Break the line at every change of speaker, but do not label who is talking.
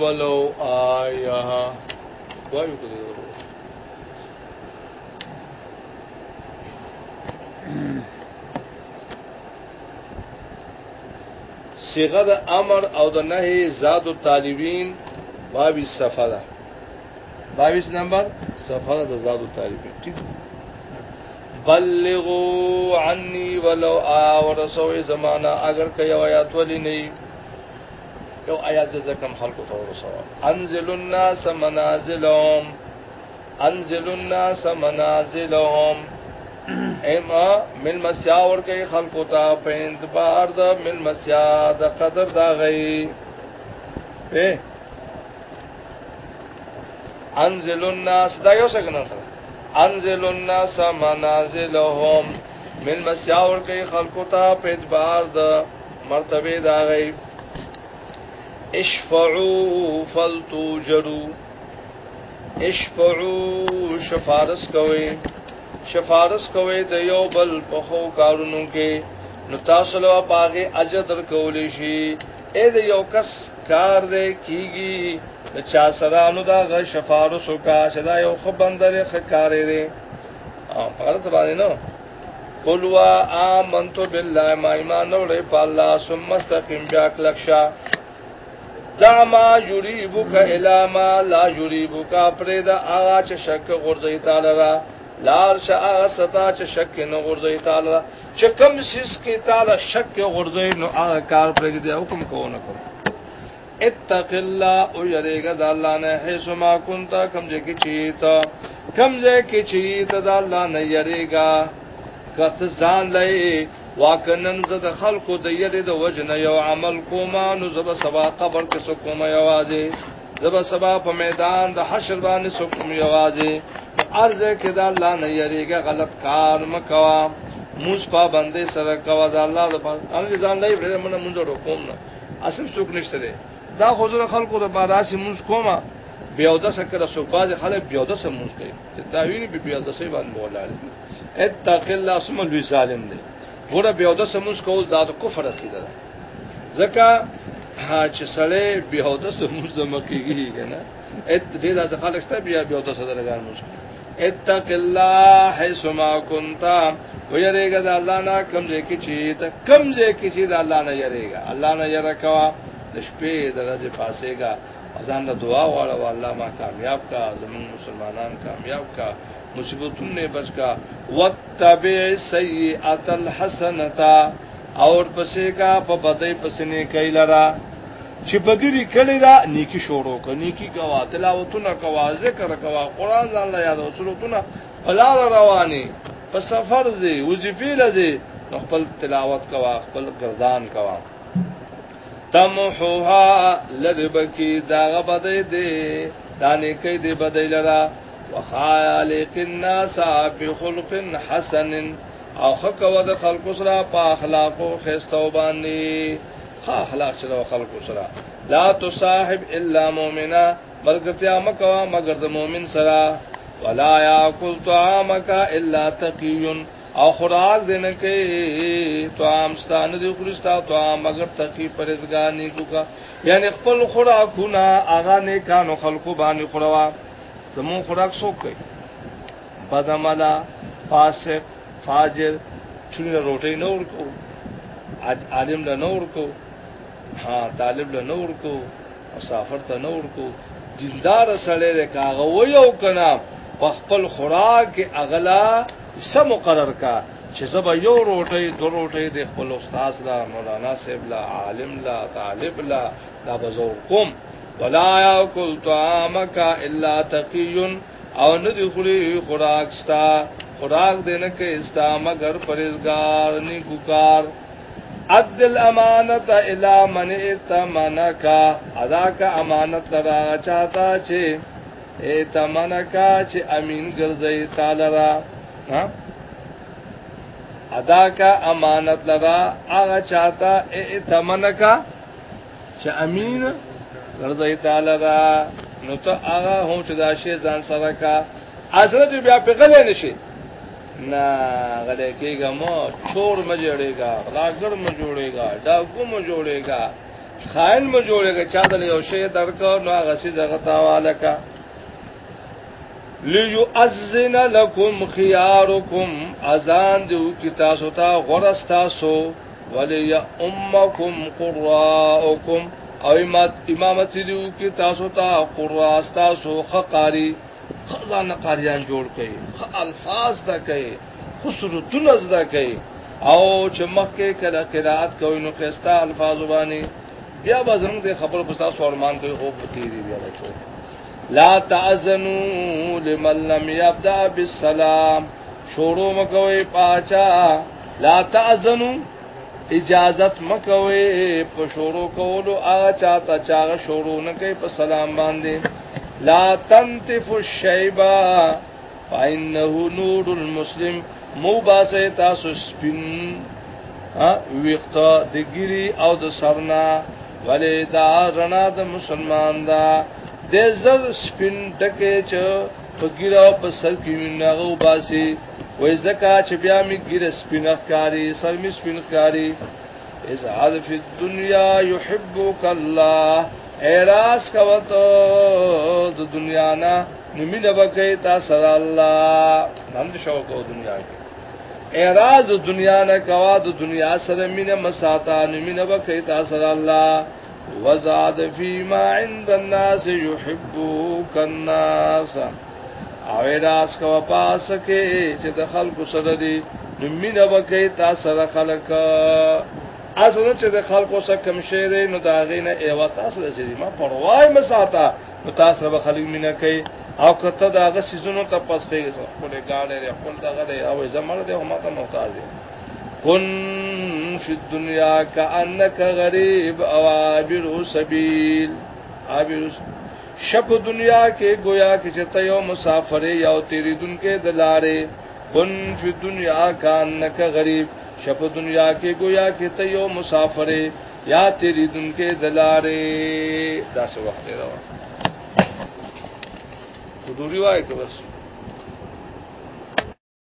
ولو آیه وایو کړو صيغه د امر او د نهي زاد الطالبین باب السفره 22 نمبر سفره د زاد الطالبین ٹھیک بلغوا عني ولو آ ورسوي زمانہ اگر کوي آیات ولي نه یو آیات زکم خلق ته ورسو انزل الناس منازلهم انزل الناس منازلهم اما مل مسیا ور کوي خلق ته په انتبار د مل مسیا د قدر دا غي په انزل الناس دا یو څنګه سره انزل الناس منازلهم مل مسیا ور کوي خلق ته په اعتبار د مرتبه دا غي اشفعو فلتوجدو اشفعو شفارس کوي شفارس کوي د یو بل په خو کارونو کې نو تاسو له پاغه اجر درکول شي اې د یو کس کار دې کیږي د چا سره نو دا غ شفارس وکا شدا یو خبندر خکارې دې او پرځ باندې نو قلوا آمنتو بالله ما ایمان اورې په الله ثم استقم بیا کلکشا دا ما یریبک الا ما لا یریبک پرې دا هغه چې شک غورځي تعالی را لار شا ستا چې شک نه غورځي تعالی چې کم سیس کې تعالی شک غورځي نو هغه کار پرې دی حکم کو نه کو اتق الله او یریګه د الله نه هیڅ ما كنت کم ځکه چې تا کم ځکه چې تا د الله نه یریګه کته ځان لای واکنن زه د خلقو د یری د وجنه یو عمل کوما نو زب سبا قبر کې سو کوم یوازې زب سبا په میدان د حشر باندې سو کوم یوازې ارزه کې دا الله نه یریګه غلط کار مکوا موس پا باندې سره کوا دا الله د پاره ځان لای بره منه مونږ کوم نه اصل څوک نشته دا حضور خلقو د باراسي مونږ کومه بیاوده سکه سو باز خلک بیاوده سمون کوي ته تعویل به بیاوده سي باندې مولا اتق الله اسم الظالم دی ګوره بیا د سمونس کول دا د کفر عقیده ده ځکه چې سړی بیا د سمونس مکیږي کنه ات دې د خلک ته بیا بیا د صدرګان مشکل اتق الله حيثما كنت ويریګا د الله نه کم ځای کې چې ته کم ځای کې چې د الله نه یریګا الله نه یره کوا د شپې د ورځې پاسېګا ځان له دعا غواړو الله ما کامیاب کا زمون مسلمانان کامیاب کا مصیبتون نه بچ کا وتتبع سیئات الحسنتا اور پسې کا په بدای پسې نه کوي لرا چې بدری کړي دا نیکی شروع کړي نیکی کوا تلاوتونه کوا ذکر کوا قران ځان له یاد وسلوتونه بلال رواني په سفر دي وظیفه لذي خپل تلاوت کوا خپل گردان کوا تمحوها لربکی دا غبدې دي دا نیکی دی بدای لرا وخالق الناس بخلق حسن او حق و د خلق سره په اخلاق او خستو باندې ها اخلاق سره خلق سره لا تصاحب الا مؤمنا ملګرتیا مکو مگر د مؤمن سره ولا یاکل طعامک الا تقی او خوراک دینه کې طعام ستانه دی خورستا طعام مگر تقی پرزګانی کوکا یعنی خپل خوراکونه اغا نه کانو خلقو باندې خوروا زمون خوراک څوک کوي بدعملا فاسق فاجر چونه روټي نه ورکو اج عالم له نه ورکو ها طالب له نه ورکو مسافر ته نه ورکو دیندار سره د کاغه و یو کنا په خپل خوراک اغلا سم مقرر کا چې زبا یو روټي دو روټي د خپل استاد لا مولانا صاحب لا عالم لا طالب لا دا بزور کوم ولا یاکل طعامک الا تقی او ندی خلی خوراک ستا خوراک دینا که استا مگر پریزگار نیکوکار ادل امانت الى من اتمنکا ادا کا امانت لرا چاہتا چه اتمنکا چه امین گرزی تالرا ادا کا امانت لرا آغا چاہتا اتمنکا چه امین گرزی ګرځي تعالی را نو ته هغه هم چې دا شی ځان سره کا حضرت بیا په غلې نشي نه غلې کېګه مو چور م جوړېګا غلاګر م جوړېګا ډاکو م جوړېګا خائن م جوړېګا چا دل یو شی درکو نو هغه سي زغتا والکا لیعزن لکم خيارکم اذان دیو کی تاسو ته غرس تاسو ولی امکم قراءکم او امامت دیو کې تاسو ته قرآن تاسو خقاری خزانه قاریان جوړ کړي خ الفاظ دا کړي خسرتون از دا کړي او چې مخکې کله قرات کوي نو خسته الفاظ وبانی بیا بازرنګ د خبر په تاسو ارمان کوي او پتی دی بیا لته لا تعزنوا لمن لم يبدا بالسلام شروع مکوي پاچا لا تعزنوا اجازت مکوي په شروع کولو هغه چاته چاغه شروع نه کوي په سلام باندې لا تنتف الشیبا فانه نور المسلم موباسه تاسو سپین ویختا د ګری او د سرنا ولې دا رڼا د مسلمان دا د زر سپین ټکه چ په ګیرو په سر کې نغو باسي وای زکا چې بیا می ګیر سپینخ کاری سر می سپینخ کاری از عذف الدنیا يحبك الله اراس کوته د دنیا نه نمی نه بکې تا سره الله نن شوق او دنیا کې اراز دنیا نه کوا د دنیا سره مینه مساتا نمی نه بکې تا سره الله وزاد فيما عند الناس يحبك الناس اوې داس کو پاس کې چې د خلکو سره دی نمینه وکي تا سره خلک اصل چې د خلکو سره کم شعر نو دا غینه ایوا تاسو لسی ما پروايي مساته نو تاسو به خلک مینه کوي او کته دا غ سيزونو ته پس پیږي خپل ګاډه لري خپل دغه دی او زمړ دی هم ته محتاج دی کن فی الدنیا کانک غریب او عابر سبیل عابر سبیل شپ دنیا کې گویا کې چې ته یو مسافر یا تیری دن کې دلارې بن فی دنیا کان نک غریب شپ دنیا کې گویا کې ته یو مسافر یا تیری دن کې دلارې داسې وخت دی دا دوری وای که بس